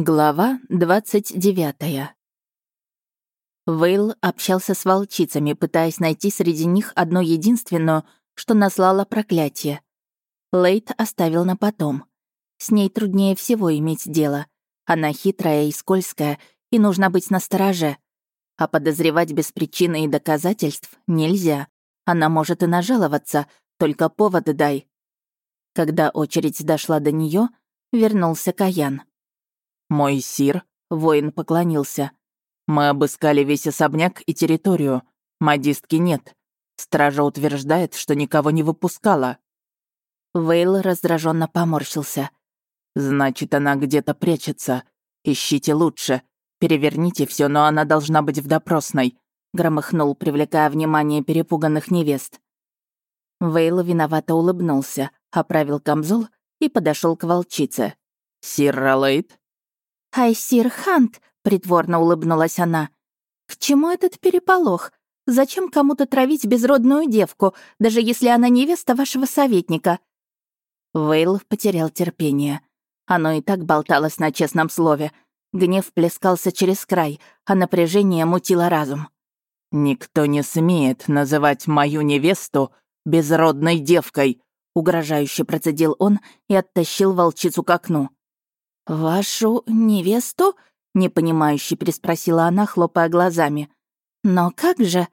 Глава 29. Вейл общался с волчицами, пытаясь найти среди них одну единственную, что наслала проклятие. Лейт оставил на потом. С ней труднее всего иметь дело. Она хитрая и скользкая, и нужно быть настороже. А подозревать без причины и доказательств нельзя. Она может и нажаловаться, только поводы дай. Когда очередь дошла до нее, вернулся Каян. «Мой сир», — воин поклонился. «Мы обыскали весь особняк и территорию. Модистки нет. Стража утверждает, что никого не выпускала». Вейл раздраженно поморщился. «Значит, она где-то прячется. Ищите лучше. Переверните все, но она должна быть в допросной», — громыхнул, привлекая внимание перепуганных невест. Вейл виновато улыбнулся, оправил камзол и подошел к волчице. «Сир Ролейд?» «Айсир Хант», — притворно улыбнулась она. «К чему этот переполох? Зачем кому-то травить безродную девку, даже если она невеста вашего советника?» Вейл потерял терпение. Оно и так болталось на честном слове. Гнев плескался через край, а напряжение мутило разум. «Никто не смеет называть мою невесту безродной девкой», угрожающе процедил он и оттащил волчицу к окну. «Вашу невесту?» — непонимающе переспросила она, хлопая глазами. «Но как же?»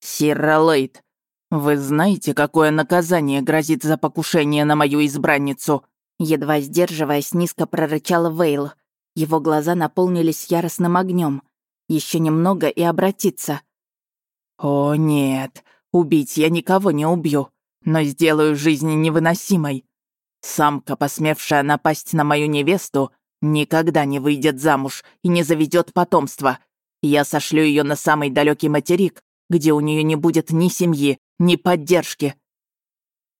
«Сирра Лейт, вы знаете, какое наказание грозит за покушение на мою избранницу?» Едва сдерживаясь, низко прорычала Вейл. Его глаза наполнились яростным огнем. Еще немного и обратиться. «О, нет, убить я никого не убью, но сделаю жизнь невыносимой. Самка, посмевшая напасть на мою невесту, никогда не выйдет замуж и не заведет потомство. Я сошлю ее на самый далекий материк, где у нее не будет ни семьи, ни поддержки.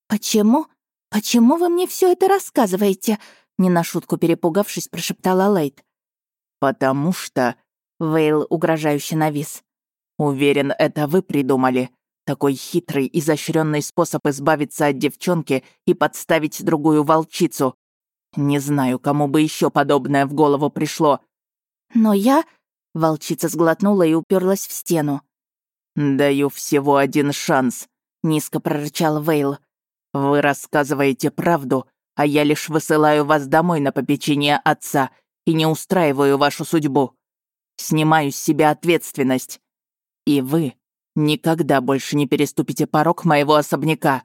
Почему? Почему вы мне все это рассказываете? Не на шутку перепугавшись, прошептала Лейт. Потому что... Вейл угрожающе навис. Уверен, это вы придумали. Такой хитрый, изощренный способ избавиться от девчонки и подставить другую волчицу. Не знаю, кому бы еще подобное в голову пришло. Но я... Волчица сглотнула и уперлась в стену. «Даю всего один шанс», — низко прорычал Вейл. «Вы рассказываете правду, а я лишь высылаю вас домой на попечение отца и не устраиваю вашу судьбу. Снимаю с себя ответственность. И вы Никогда больше не переступите порог моего особняка.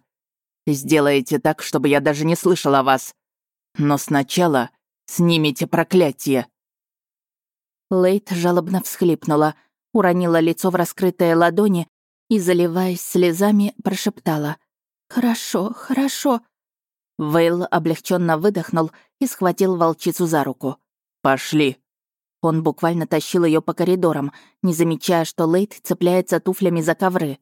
Сделаете так, чтобы я даже не слышал о вас. Но сначала снимите проклятие». Лейт жалобно всхлипнула, уронила лицо в раскрытые ладони и, заливаясь слезами, прошептала. «Хорошо, хорошо». Вейл облегченно выдохнул и схватил волчицу за руку. «Пошли». Он буквально тащил ее по коридорам, не замечая, что Лейт цепляется туфлями за ковры.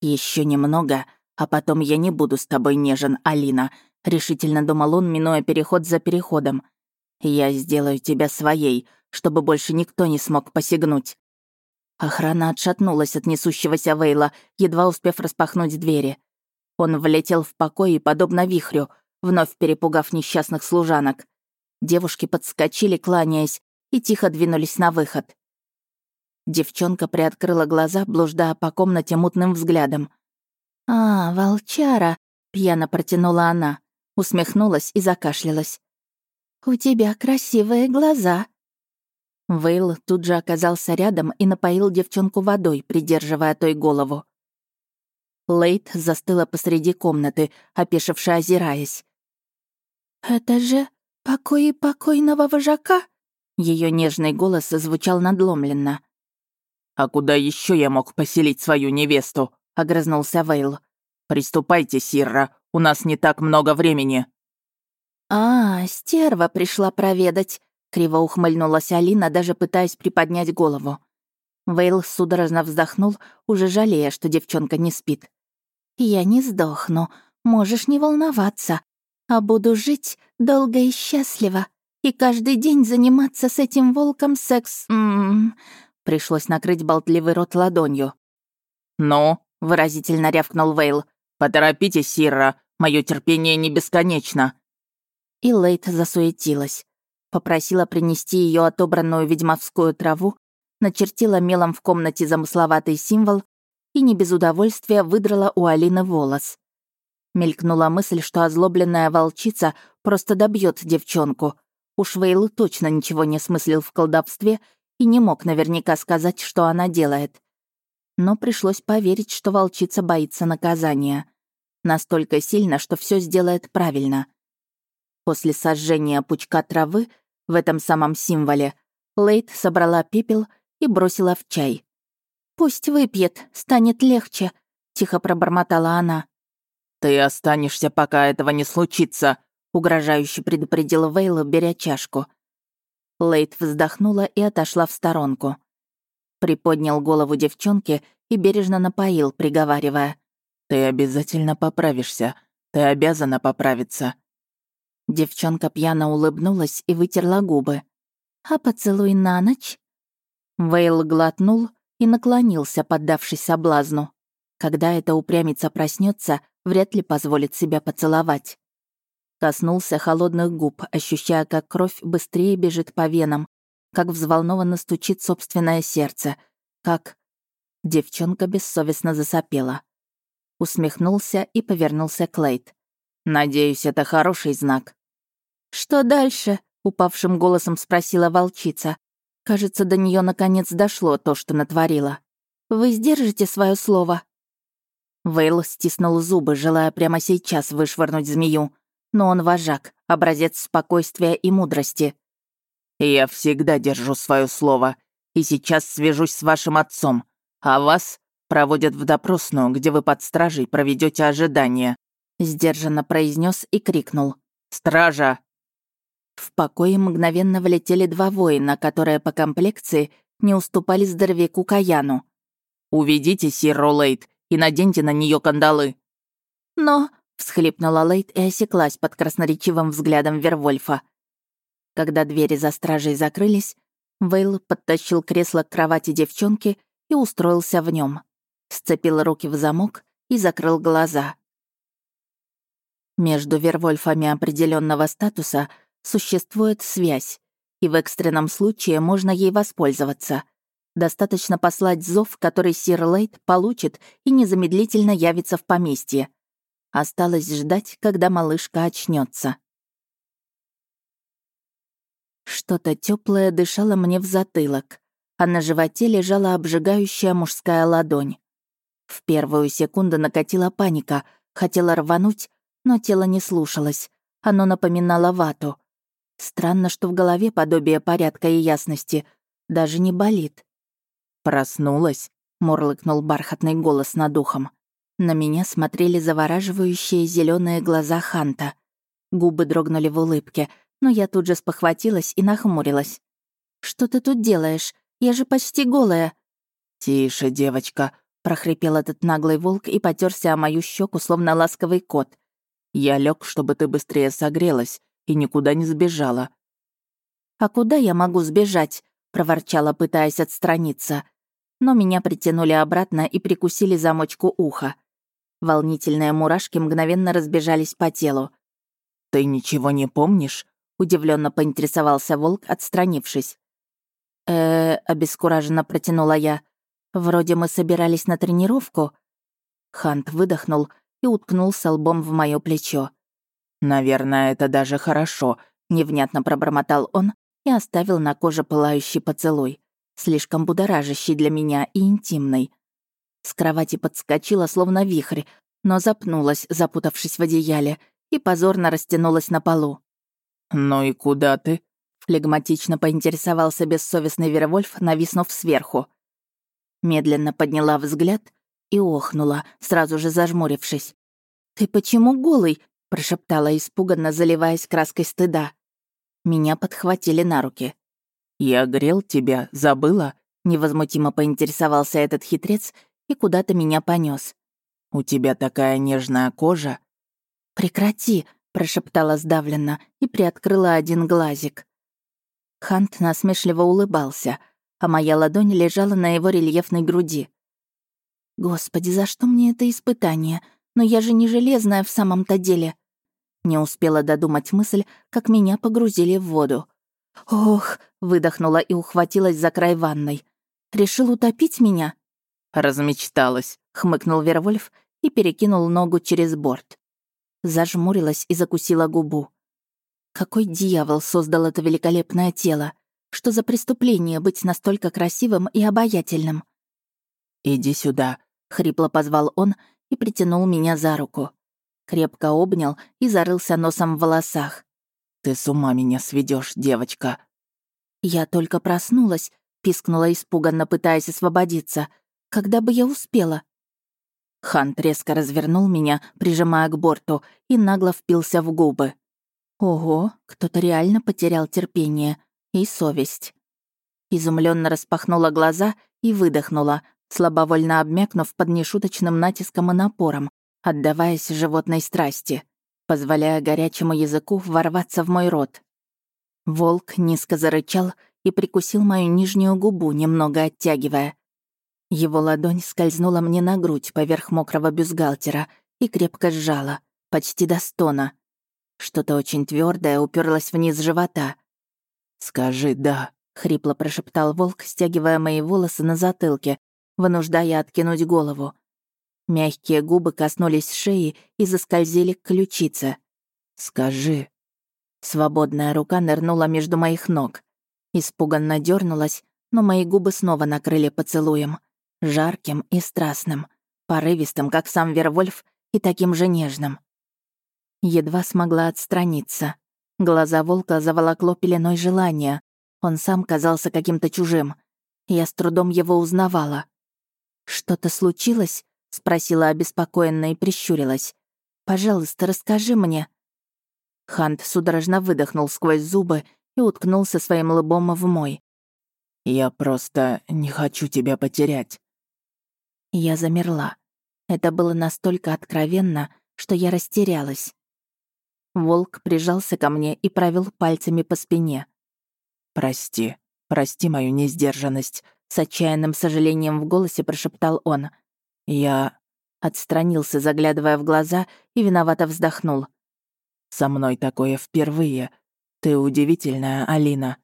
Еще немного, а потом я не буду с тобой нежен, Алина», — решительно думал он, минуя переход за переходом. «Я сделаю тебя своей, чтобы больше никто не смог посягнуть». Охрана отшатнулась от несущегося Вейла, едва успев распахнуть двери. Он влетел в покой подобно вихрю, вновь перепугав несчастных служанок. Девушки подскочили, кланяясь, и тихо двинулись на выход. Девчонка приоткрыла глаза, блуждая по комнате мутным взглядом. «А, волчара!» — пьяно протянула она, усмехнулась и закашлялась. «У тебя красивые глаза!» Вейл тут же оказался рядом и напоил девчонку водой, придерживая той голову. Лейт застыла посреди комнаты, опешившая озираясь. «Это же покои покойного вожака?» Ее нежный голос звучал надломленно. «А куда еще я мог поселить свою невесту?» — огрызнулся Вейл. «Приступайте, Сирра, у нас не так много времени». «А, стерва пришла проведать», — криво ухмыльнулась Алина, даже пытаясь приподнять голову. Вейл судорожно вздохнул, уже жалея, что девчонка не спит. «Я не сдохну, можешь не волноваться, а буду жить долго и счастливо и каждый день заниматься с этим волком секс... М -м -м. Пришлось накрыть болтливый рот ладонью. «Ну?» — выразительно рявкнул Вейл. «Поторопитесь, Сирра, мое терпение не бесконечно». И Лейт засуетилась. попросила принести ее отобранную ведьмовскую траву, начертила мелом в комнате замысловатый символ и не без удовольствия выдрала у Алины волос. Мелькнула мысль, что озлобленная волчица просто добьет девчонку. Уж Вейл точно ничего не смыслил в колдовстве и не мог наверняка сказать, что она делает. Но пришлось поверить, что волчица боится наказания. Настолько сильно, что все сделает правильно. После сожжения пучка травы в этом самом символе Лейт собрала пепел и бросила в чай. «Пусть выпьет, станет легче», — тихо пробормотала она. «Ты останешься, пока этого не случится», — угрожающе предупредила Вейла, беря чашку. Лейт вздохнула и отошла в сторонку. Приподнял голову девчонки и бережно напоил, приговаривая. «Ты обязательно поправишься. Ты обязана поправиться». Девчонка пьяно улыбнулась и вытерла губы. «А поцелуй на ночь?» Вейл глотнул и наклонился, поддавшись соблазну. Когда эта упрямица проснется, вряд ли позволит себя поцеловать. Коснулся холодных губ, ощущая, как кровь быстрее бежит по венам, как взволнованно стучит собственное сердце, как... Девчонка бессовестно засопела. Усмехнулся и повернулся к Лейт. «Надеюсь, это хороший знак». «Что дальше?» — упавшим голосом спросила волчица. Кажется, до нее наконец дошло то, что натворила. «Вы сдержите свое слово?» Вейл стиснул зубы, желая прямо сейчас вышвырнуть змею, но он вожак, образец спокойствия и мудрости. «Я всегда держу свое слово, и сейчас свяжусь с вашим отцом, а вас проводят в допросную, где вы под стражей проведете ожидание», сдержанно произнес и крикнул. «Стража!» В покое мгновенно влетели два воина, которые по комплекции не уступали здоровяку Каяну. «Уведите Сирру Лейт и наденьте на нее кандалы». «Но...» всхлипнула Лейт и осеклась под красноречивым взглядом Вервольфа. Когда двери за стражей закрылись, Вейл подтащил кресло к кровати девчонки и устроился в нем, сцепил руки в замок и закрыл глаза. Между Вервольфами определенного статуса существует связь, и в экстренном случае можно ей воспользоваться. Достаточно послать зов, который Сир Лейт получит и незамедлительно явится в поместье. Осталось ждать, когда малышка очнется. Что-то теплое дышало мне в затылок, а на животе лежала обжигающая мужская ладонь. В первую секунду накатила паника, хотела рвануть, но тело не слушалось. Оно напоминало вату. Странно, что в голове подобие порядка и ясности даже не болит. «Проснулась», — мурлыкнул бархатный голос над ухом. На меня смотрели завораживающие зеленые глаза Ханта. Губы дрогнули в улыбке, но я тут же спохватилась и нахмурилась. «Что ты тут делаешь? Я же почти голая». «Тише, девочка», — прохрипел этот наглый волк и потерся о мою щеку, словно ласковый кот. «Я лег, чтобы ты быстрее согрелась и никуда не сбежала». «А куда я могу сбежать?» — проворчала, пытаясь отстраниться. Но меня притянули обратно и прикусили замочку уха. Волнительные мурашки мгновенно разбежались по телу. «Ты ничего не помнишь?» — удивленно поинтересовался волк, отстранившись. э обескураженно протянула я. «Вроде мы собирались на тренировку». Хант выдохнул и уткнулся лбом в мое плечо. «Наверное, это даже хорошо», — невнятно пробормотал он и оставил на коже пылающий поцелуй, слишком будоражащий для меня и интимный. С кровати подскочила, словно вихрь, но запнулась, запутавшись в одеяле, и позорно растянулась на полу. «Ну и куда ты?» — флегматично поинтересовался бессовестный Вервольф, нависнув сверху. Медленно подняла взгляд и охнула, сразу же зажмурившись. «Ты почему голый?» — прошептала испуганно, заливаясь краской стыда. Меня подхватили на руки. «Я грел тебя, забыла?» — невозмутимо поинтересовался этот хитрец и куда-то меня понес. «У тебя такая нежная кожа». «Прекрати», — прошептала сдавленно и приоткрыла один глазик. Хант насмешливо улыбался, а моя ладонь лежала на его рельефной груди. «Господи, за что мне это испытание? Но я же не железная в самом-то деле». Не успела додумать мысль, как меня погрузили в воду. «Ох!» — выдохнула и ухватилась за край ванной. «Решил утопить меня?» «Размечталась», — хмыкнул Вервольф и перекинул ногу через борт. Зажмурилась и закусила губу. Какой дьявол создал это великолепное тело? Что за преступление быть настолько красивым и обаятельным? «Иди сюда», — хрипло позвал он и притянул меня за руку. Крепко обнял и зарылся носом в волосах. «Ты с ума меня сведешь, девочка!» Я только проснулась, пискнула испуганно, пытаясь освободиться. Когда бы я успела? Хан резко развернул меня, прижимая к борту, и нагло впился в губы. Ого, кто-то реально потерял терпение и совесть. Изумленно распахнула глаза и выдохнула, слабовольно обмякнув под нешуточным натиском и напором, отдаваясь животной страсти позволяя горячему языку ворваться в мой рот. Волк низко зарычал и прикусил мою нижнюю губу, немного оттягивая. Его ладонь скользнула мне на грудь поверх мокрого бюстгальтера и крепко сжала, почти до стона. Что-то очень твердое уперлось вниз живота. «Скажи «да», — хрипло прошептал волк, стягивая мои волосы на затылке, вынуждая откинуть голову. Мягкие губы коснулись шеи и заскользили к ключице. «Скажи». Свободная рука нырнула между моих ног. Испуганно дернулась, но мои губы снова накрыли поцелуем. Жарким и страстным, порывистым, как сам Вервольф, и таким же нежным. Едва смогла отстраниться. Глаза волка заволокло пеленой желания. Он сам казался каким-то чужим. Я с трудом его узнавала. «Что-то случилось?» — спросила обеспокоенно и прищурилась. «Пожалуйста, расскажи мне». Хант судорожно выдохнул сквозь зубы и уткнулся своим лбом в мой. «Я просто не хочу тебя потерять». Я замерла. Это было настолько откровенно, что я растерялась. Волк прижался ко мне и провел пальцами по спине. «Прости, прости мою несдержанность», — с отчаянным сожалением в голосе прошептал он — я отстранился, заглядывая в глаза, и виновато вздохнул. «Со мной такое впервые. Ты удивительная, Алина».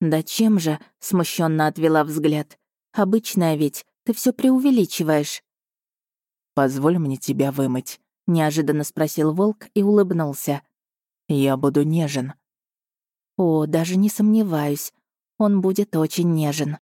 «Да чем же?» — смущенно отвела взгляд. «Обычная ведь, ты все преувеличиваешь». «Позволь мне тебя вымыть», — неожиданно спросил волк и улыбнулся. «Я буду нежен». «О, даже не сомневаюсь. Он будет очень нежен».